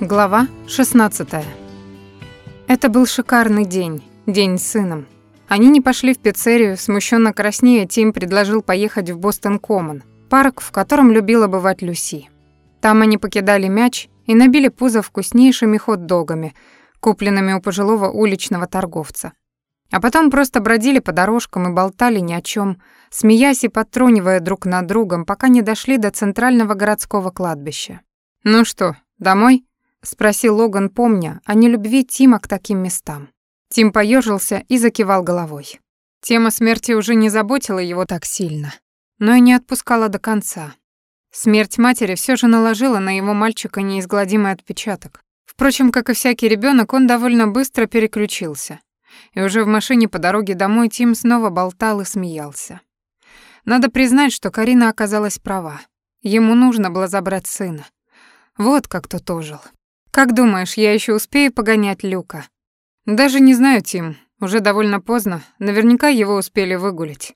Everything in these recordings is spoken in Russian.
Глава 16. Это был шикарный день, день с сыном. Они не пошли в пиццерию, смущенно краснея, Тим предложил поехать в Бостон-Коммон, парк, в котором любила бывать Люси. Там они покидали мяч и набили пузо вкуснейшими хот-догами, купленными у пожилого уличного торговца. А потом просто бродили по дорожкам и болтали ни о чем, смеясь и подтрунивая друг над другом, пока не дошли до центрального городского кладбища. «Ну что, домой?» — спросил Логан, помня о нелюбви Тима к таким местам. Тим поежился и закивал головой. Тема смерти уже не заботила его так сильно, но и не отпускала до конца. Смерть матери все же наложила на его мальчика неизгладимый отпечаток. Впрочем, как и всякий ребенок, он довольно быстро переключился. И уже в машине по дороге домой Тим снова болтал и смеялся. Надо признать, что Карина оказалась права. Ему нужно было забрать сына. Вот как тот ожил. Как думаешь, я еще успею погонять Люка? Даже не знаю, Тим. Уже довольно поздно. Наверняка его успели выгулить.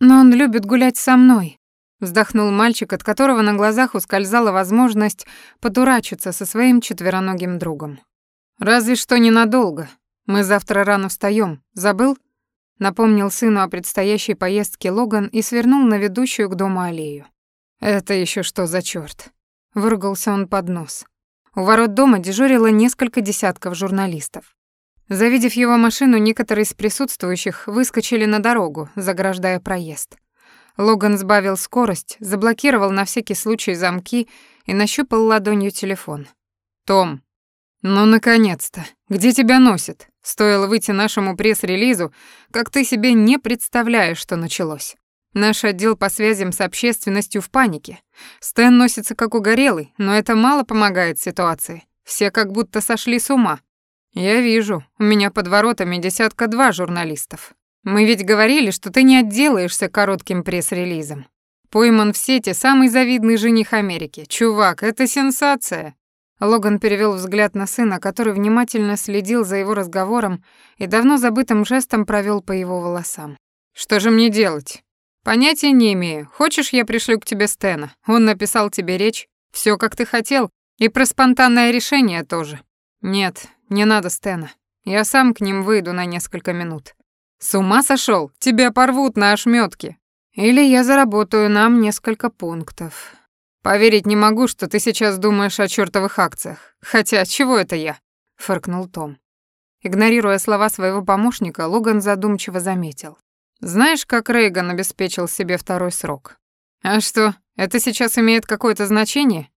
Но он любит гулять со мной. Вздохнул мальчик, от которого на глазах ускользала возможность подурачиться со своим четвероногим другом. Разве что ненадолго. Мы завтра рано встаем. Забыл? Напомнил сыну о предстоящей поездке Логан и свернул на ведущую к дому аллею. Это еще что за черт? Выругался он под нос. У ворот дома дежурило несколько десятков журналистов. Завидев его машину, некоторые из присутствующих выскочили на дорогу, заграждая проезд. Логан сбавил скорость, заблокировал на всякий случай замки и нащупал ладонью телефон. «Том, ну, наконец-то! Где тебя носит? Стоило выйти нашему пресс-релизу, как ты себе не представляешь, что началось. Наш отдел по связям с общественностью в панике. Стэн носится как угорелый, но это мало помогает ситуации. Все как будто сошли с ума. Я вижу, у меня под воротами десятка два журналистов. Мы ведь говорили, что ты не отделаешься коротким пресс-релизом. Пойман в сети самый завидный жених Америки. Чувак, это сенсация. Логан перевел взгляд на сына, который внимательно следил за его разговором и давно забытым жестом провел по его волосам. Что же мне делать? Понятия не имею. Хочешь, я пришлю к тебе Стена? Он написал тебе речь. Все, как ты хотел. И про спонтанное решение тоже. Нет, не надо Стена. Я сам к ним выйду на несколько минут. С ума сошел? Тебя порвут на ошметки. Или я заработаю нам несколько пунктов. Поверить не могу, что ты сейчас думаешь о чёртовых акциях. Хотя, чего это я? фыркнул Том. Игнорируя слова своего помощника, Логан задумчиво заметил. Знаешь, как Рейган обеспечил себе второй срок? А что, это сейчас имеет какое-то значение?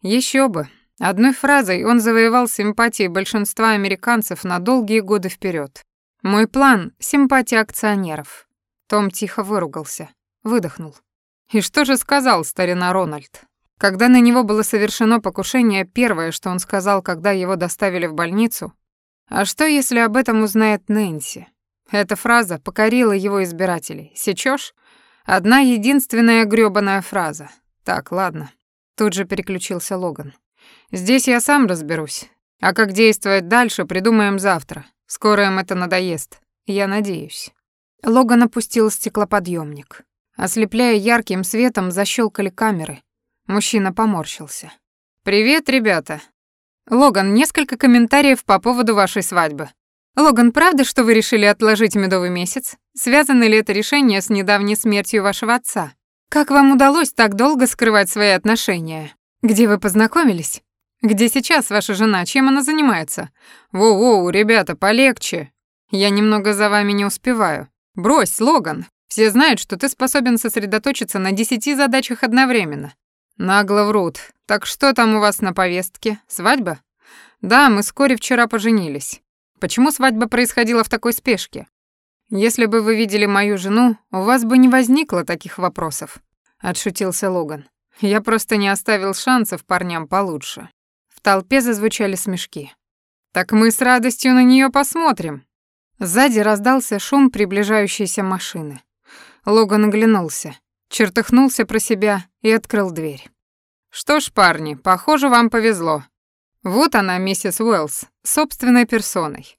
Еще бы. Одной фразой он завоевал симпатии большинства американцев на долгие годы вперед. Мой план — симпатия акционеров. Том тихо выругался, выдохнул. И что же сказал старина Рональд? Когда на него было совершено покушение, первое, что он сказал, когда его доставили в больницу, «А что, если об этом узнает Нэнси?» Эта фраза покорила его избирателей. Сечёшь? Одна единственная грёбаная фраза. Так, ладно. Тут же переключился Логан. Здесь я сам разберусь. А как действовать дальше, придумаем завтра. Скоро им это надоест. Я надеюсь. Логан опустил стеклоподъемник. Ослепляя ярким светом, защелкали камеры. Мужчина поморщился. «Привет, ребята. Логан, несколько комментариев по поводу вашей свадьбы. Логан, правда, что вы решили отложить медовый месяц? Связано ли это решение с недавней смертью вашего отца? Как вам удалось так долго скрывать свои отношения? Где вы познакомились? Где сейчас ваша жена? Чем она занимается? Воу-воу, ребята, полегче. Я немного за вами не успеваю. Брось, Логан. Все знают, что ты способен сосредоточиться на десяти задачах одновременно. Нагло врут. Так что там у вас на повестке? Свадьба? Да, мы вскоре вчера поженились. Почему свадьба происходила в такой спешке? Если бы вы видели мою жену, у вас бы не возникло таких вопросов, отшутился Логан. Я просто не оставил шансов парням получше. В толпе зазвучали смешки. Так мы с радостью на нее посмотрим. Сзади раздался шум приближающейся машины. Логан оглянулся, чертыхнулся про себя и открыл дверь. Что ж, парни, похоже, вам повезло. Вот она, миссис Уэллс, собственной персоной.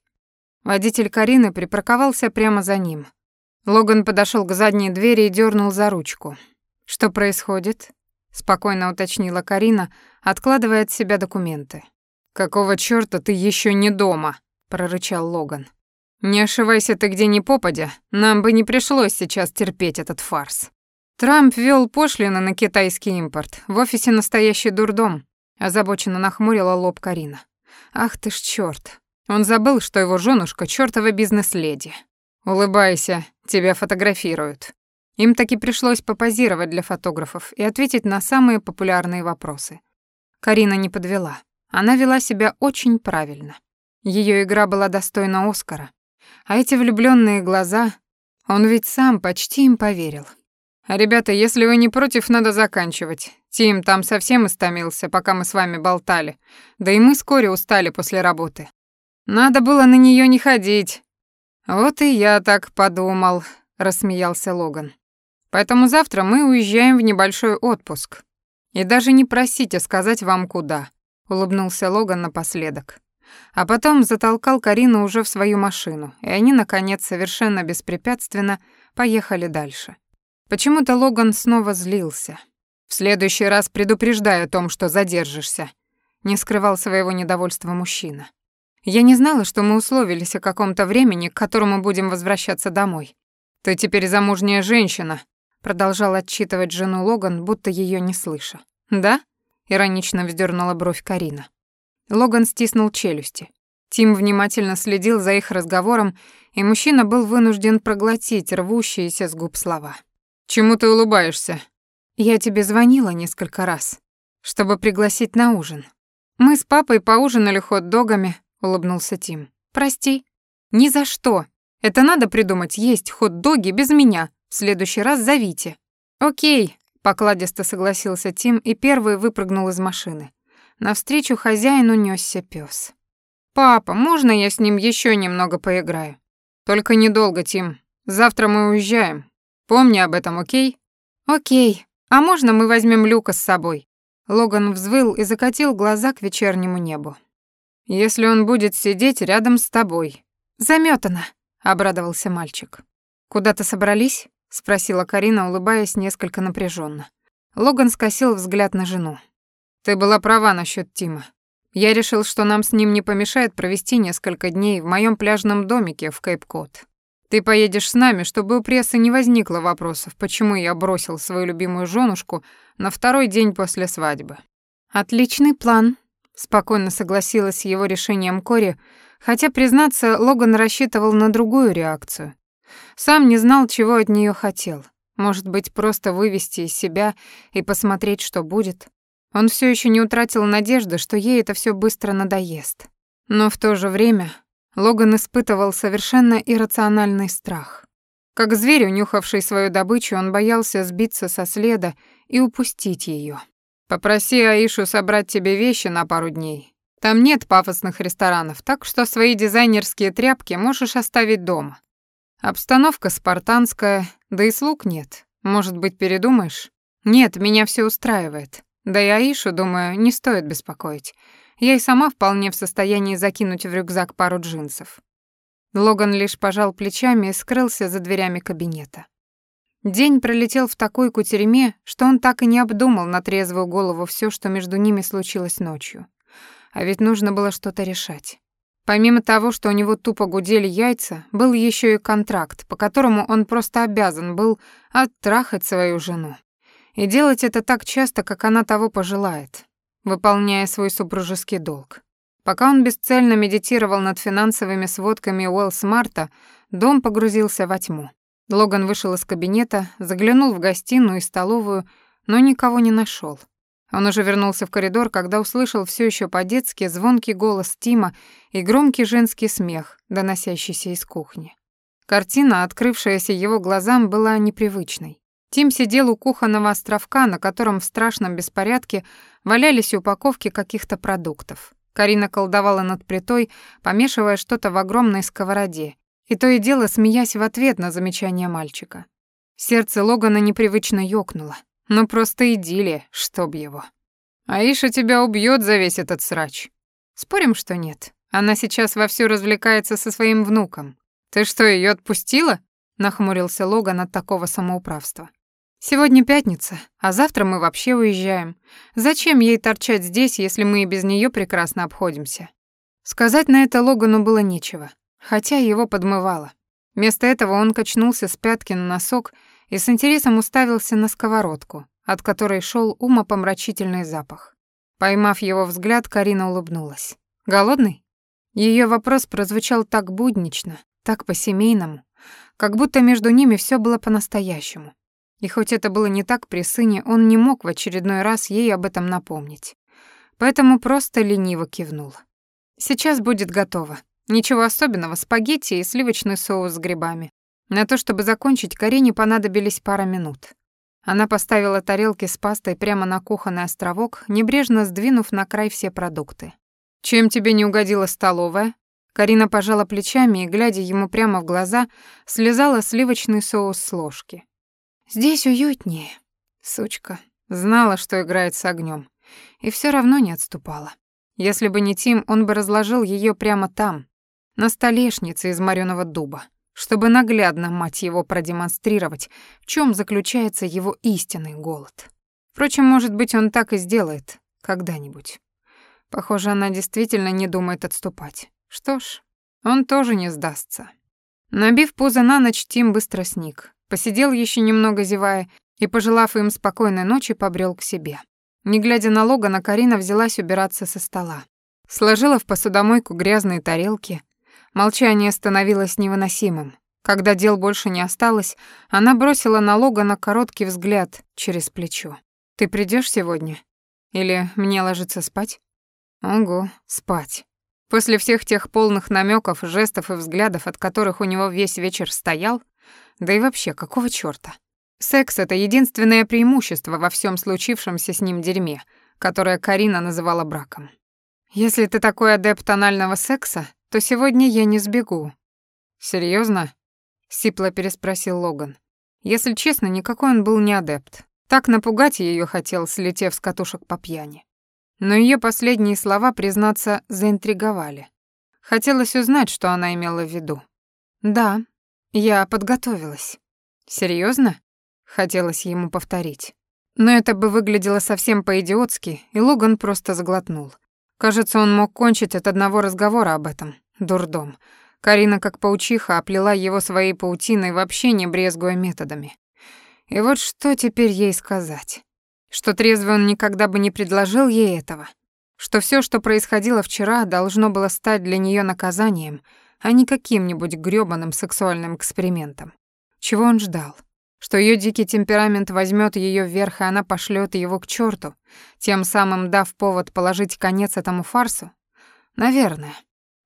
Водитель Карины припарковался прямо за ним. Логан подошел к задней двери и дернул за ручку. «Что происходит?» — спокойно уточнила Карина, откладывая от себя документы. «Какого чёрта ты ещё не дома?» — прорычал Логан. «Не ошивайся ты где ни попадя, нам бы не пришлось сейчас терпеть этот фарс». Трамп ввёл пошлины на китайский импорт. В офисе настоящий дурдом. Озабоченно нахмурила лоб Карина. Ах ты ж чёрт. Он забыл, что его жёнушка чёртова бизнес-леди. Улыбайся, тебя фотографируют. Им таки пришлось попозировать для фотографов и ответить на самые популярные вопросы. Карина не подвела. Она вела себя очень правильно. Её игра была достойна Оскара. А эти влюблённые глаза, он ведь сам почти им поверил. «Ребята, если вы не против, надо заканчивать. Тим там совсем истомился, пока мы с вами болтали. Да и мы вскоре устали после работы. Надо было на неё не ходить». «Вот и я так подумал», — рассмеялся Логан. «Поэтому завтра мы уезжаем в небольшой отпуск. И даже не просите сказать вам куда», — улыбнулся Логан напоследок. А потом затолкал Карину уже в свою машину, и они, наконец, совершенно беспрепятственно поехали дальше. Почему-то Логан снова злился. «В следующий раз предупреждаю о том, что задержишься», — не скрывал своего недовольства мужчина. «Я не знала, что мы условились о каком-то времени, к которому будем возвращаться домой. Ты теперь замужняя женщина», — продолжал отчитывать жену Логан, будто ее не слыша. «Да?» — иронично вздернула бровь Карина. Логан стиснул челюсти. Тим внимательно следил за их разговором, и мужчина был вынужден проглотить рвущиеся с губ слова. «Чему ты улыбаешься?» «Я тебе звонила несколько раз, чтобы пригласить на ужин. Мы с папой поужинали хот-догами», — улыбнулся Тим. «Прости». «Ни за что. Это надо придумать есть хот-доги без меня. В следующий раз зовите». «Окей», — покладисто согласился Тим и первый выпрыгнул из машины. Навстречу хозяину нёсся пёс. «Папа, можно я с ним ещё немного поиграю?» «Только недолго, Тим. Завтра мы уезжаем. Помни об этом, окей? Окей. А можно мы возьмем Люка с собой? Логан взвыл и закатил глаза к вечернему небу. Если он будет сидеть рядом с тобой. Замётано, обрадовался мальчик. Куда-то собрались? спросила Карина, улыбаясь несколько напряженно. Логан скосил взгляд на жену. Ты была права насчет Тима. Я решил, что нам с ним не помешает провести несколько дней в моем пляжном домике в Кейп-Кот. Ты поедешь с нами, чтобы у прессы не возникло вопросов, почему я бросил свою любимую женушку на второй день после свадьбы. Отличный план, спокойно согласилась с его решением Кори, хотя, признаться, Логан рассчитывал на другую реакцию. Сам не знал, чего от нее хотел. Может быть, просто вывести из себя и посмотреть, что будет. Он все еще не утратил надежды, что ей это все быстро надоест. Но в то же время Логан испытывал совершенно иррациональный страх. Как зверь, унюхавший свою добычу, он боялся сбиться со следа и упустить ее. «Попроси Аишу собрать тебе вещи на пару дней. Там нет пафосных ресторанов, так что свои дизайнерские тряпки можешь оставить дома. Обстановка спартанская, да и слуг нет. Может быть, передумаешь? Нет, меня все устраивает. Да и Аишу, думаю, не стоит беспокоить. Я и сама вполне в состоянии закинуть в рюкзак пару джинсов. Логан лишь пожал плечами и скрылся за дверями кабинета. День пролетел в такой кутерьме, что он так и не обдумал на трезвую голову все, что между ними случилось ночью. А ведь нужно было что-то решать. Помимо того, что у него тупо гудели яйца, был еще и контракт, по которому он просто обязан был оттрахать свою жену. И делать это так часто, как она того пожелает выполняя свой супружеский долг. Пока он бесцельно медитировал над финансовыми сводками Уэллсмарта, дом погрузился во тьму. Логан вышел из кабинета, заглянул в гостиную и столовую, но никого не нашел. Он уже вернулся в коридор, когда услышал все еще по-детски звонкий голос Тима и громкий женский смех, доносящийся из кухни. Картина, открывшаяся его глазам, была непривычной. Тим сидел у кухонного островка, на котором в страшном беспорядке валялись упаковки каких-то продуктов. Карина колдовала над плитой, помешивая что-то в огромной сковороде, и то и дело смеясь в ответ на замечание мальчика. Сердце Логана непривычно ёкнуло. Ну просто идиллия, чтоб его. «Аиша тебя убьет за весь этот срач». «Спорим, что нет. Она сейчас вовсю развлекается со своим внуком. Ты что, ее отпустила?» — нахмурился Логан от такого самоуправства. Сегодня пятница, а завтра мы вообще уезжаем. Зачем ей торчать здесь, если мы и без нее прекрасно обходимся? Сказать на это Логану было нечего, хотя его подмывало. Вместо этого он качнулся с пятки на носок и с интересом уставился на сковородку, от которой шел умопомрачительный запах. Поймав его взгляд, Карина улыбнулась. «Голодный?» Ее вопрос прозвучал так буднично, так по-семейному, как будто между ними все было по-настоящему. И хоть это было не так при сыне, он не мог в очередной раз ей об этом напомнить. Поэтому просто лениво кивнул. «Сейчас будет готово. Ничего особенного, спагетти и сливочный соус с грибами. На то, чтобы закончить, Карине понадобились пара минут. Она поставила тарелки с пастой прямо на кухонный островок, небрежно сдвинув на край все продукты. «Чем тебе не угодила столовая?» Карина пожала плечами и, глядя ему прямо в глаза, слезала сливочный соус с ложки. «Здесь уютнее». Сучка. Знала, что играет с огнем, И все равно не отступала. Если бы не Тим, он бы разложил ее прямо там, на столешнице из морёного дуба, чтобы наглядно, мать его, продемонстрировать, в чем заключается его истинный голод. Впрочем, может быть, он так и сделает когда-нибудь. Похоже, она действительно не думает отступать. Что ж, он тоже не сдастся. Набив пузо на ночь, Тим быстро сник. Посидел еще немного, зевая, и, пожелав им спокойной ночи, побрел к себе. Не глядя на Логана, Карина взялась убираться со стола. Сложила в посудомойку грязные тарелки, Молчание становилось невыносимым. Когда дел больше не осталось, она бросила на Логана короткий взгляд через плечо. «Ты придешь сегодня? Или мне ложиться спать?» «Ого, спать». После всех тех полных намеков, жестов и взглядов, от которых у него весь вечер стоял, да и вообще, какого чёрта? Секс — это единственное преимущество во всем случившемся с ним дерьме, которое Карина называла браком. Если ты такой адепт анального секса, то сегодня я не сбегу». Серьезно? сипло переспросил Логан. Если честно, никакой он был не адепт. Так напугать ее хотел, слетев с катушек по пьяни. Но ее последние слова, признаться, заинтриговали. Хотелось узнать, что она имела в виду. «Да, я подготовилась». Серьезно? хотелось ему повторить. Но это бы выглядело совсем по-идиотски, и Логан просто заглотнул. Кажется, он мог кончить от одного разговора об этом. Дурдом. Карина, как паучиха, оплела его своей паутиной, вообще не брезгуя методами. И вот что теперь ей сказать? Что трезвый он никогда бы не предложил ей этого? Что все, что происходило вчера, должно было стать для нее наказанием, а не каким-нибудь грёбаным сексуальным экспериментом? Чего он ждал? что ее дикий темперамент возьмет ее вверх, и она пошлет его к черту, тем самым дав повод положить конец этому фарсу? Наверное.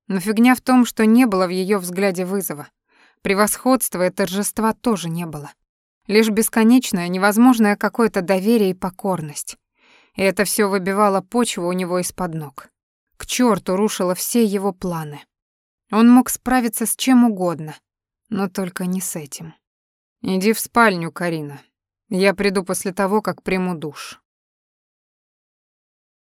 Но фигня в том, что не было в ее взгляде вызова. Превосходства и торжества тоже не было. Лишь бесконечное, невозможное какое-то доверие и покорность. И это все выбивало почву у него из-под ног. К черту рушило все его планы. Он мог справиться с чем угодно, но только не с этим. «Иди в спальню, Карина. Я приду после того, как приму душ».